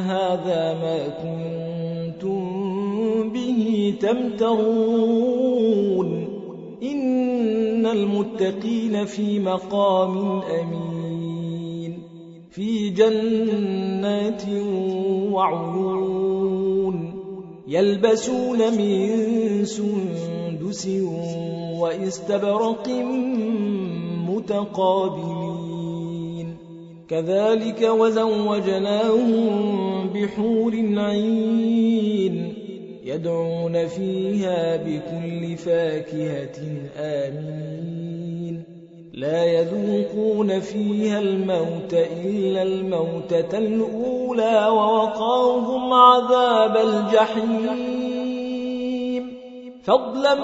هذا ما كنتم به تمترون إن المتقين في مقام أمين في جنات وعيون يلبسون من سندس وإستبرق متقابلين. كذلك وزوجناهم بحور عين يدعون فيها بكل فاكهة آمين. لا يذوقون فيها الموت إلا الموتة الأولى ووقاهم عذاب الجحيم. فضلا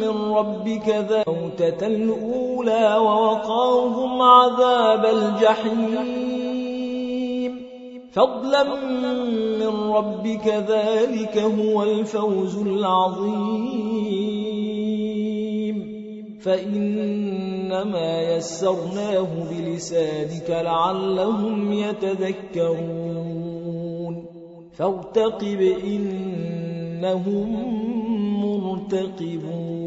من ربك ذا موتة الأولى ووقاهم عذاب الجحيم. فضلا من ربك ذلك هو الفوز العظيم. فإنما يسرناه بلسانك لعلهم يتذكرون. فارتقب إنهم مرتقبون